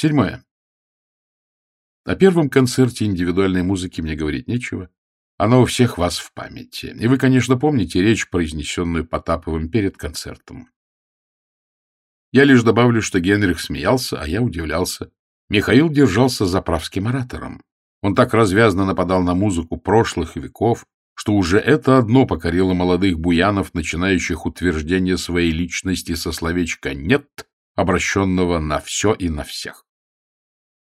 Седьмое. О первом концерте индивидуальной музыки мне говорить нечего. Оно у всех вас в памяти. И вы, конечно, помните речь, произнесенную Потаповым перед концертом. Я лишь добавлю, что Генрих смеялся, а я удивлялся. Михаил держался заправским оратором. Он так развязно нападал на музыку прошлых веков, что уже это одно покорило молодых буянов, начинающих утверждение своей личности со словечка «нет», обращенного на все и на всех.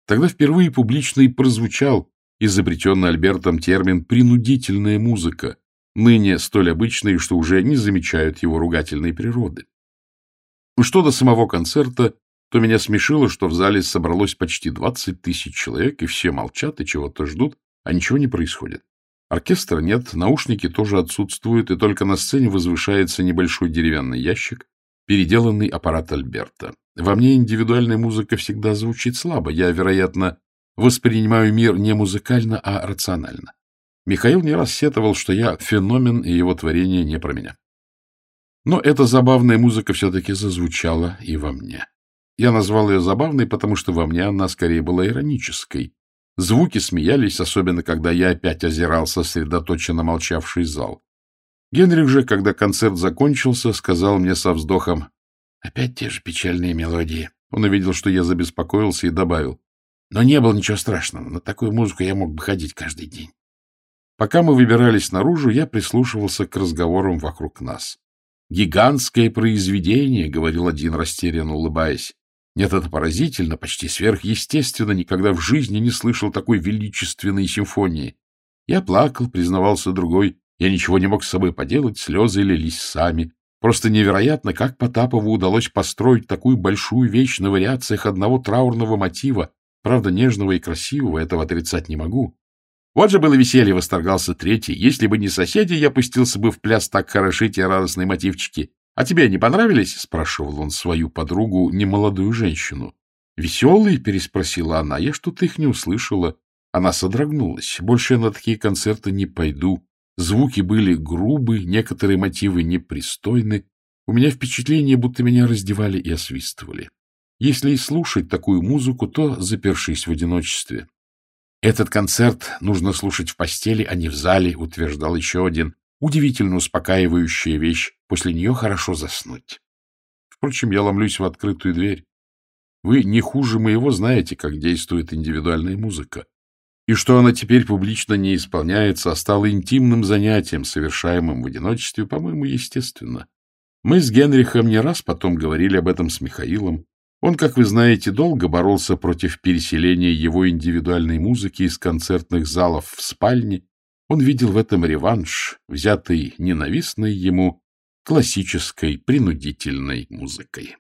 Тогда впервые публично и прозвучал изобретенный Альбертом термин «принудительная музыка», ныне столь обычный, что уже не замечают его ругательной природы. Что до самого концерта, то меня смешило, что в зале собралось почти 20 тысяч человек, и все молчат и чего-то ждут, а ничего не происходит. Оркестра нет, наушники тоже отсутствуют, и только на сцене возвышается небольшой деревянный ящик, переделанный аппарат Альберта. Во мне индивидуальная музыка всегда звучит слабо. Я, вероятно, воспринимаю мир не музыкально, а рационально. Михаил не раз сетовал, что я феномен, и его творение не про меня. Но эта забавная музыка все-таки зазвучала и во мне. Я назвал ее забавной, потому что во мне она скорее была иронической. Звуки смеялись, особенно когда я опять озирал сосредоточенно молчавший зал. Генрих же, когда концерт закончился, сказал мне со вздохом, «Опять те же печальные мелодии». Он увидел, что я забеспокоился, и добавил, «Но не было ничего страшного. На такую музыку я мог бы ходить каждый день». Пока мы выбирались наружу, я прислушивался к разговорам вокруг нас. «Гигантское произведение», — говорил один, растерянно улыбаясь. «Нет, это поразительно, почти сверхъестественно. Никогда в жизни не слышал такой величественной симфонии». Я плакал, признавался другой. Я ничего не мог с собой поделать, слезы лились сами. Просто невероятно, как Потапову удалось построить такую большую вещь на вариациях одного траурного мотива, правда, нежного и красивого, этого отрицать не могу. Вот же было веселье, восторгался третий. Если бы не соседи, я пустился бы в пляс так хороши те радостные мотивчики. А тебе не понравились? — спрашивал он свою подругу, немолодую женщину. — Веселые? — переспросила она. Я что-то их не услышала. Она содрогнулась. Больше я на такие концерты не пойду. Звуки были грубы, некоторые мотивы непристойны. У меня впечатление, будто меня раздевали и освистывали. Если и слушать такую музыку, то запершись в одиночестве. Этот концерт нужно слушать в постели, а не в зале, утверждал еще один. Удивительно успокаивающая вещь. После нее хорошо заснуть. Впрочем, я ломлюсь в открытую дверь. Вы не хуже моего знаете, как действует индивидуальная музыка и что она теперь публично не исполняется, а стала интимным занятием, совершаемым в одиночестве, по-моему, естественно. Мы с Генрихом не раз потом говорили об этом с Михаилом. Он, как вы знаете, долго боролся против переселения его индивидуальной музыки из концертных залов в спальни. Он видел в этом реванш, взятый ненавистной ему классической принудительной музыкой.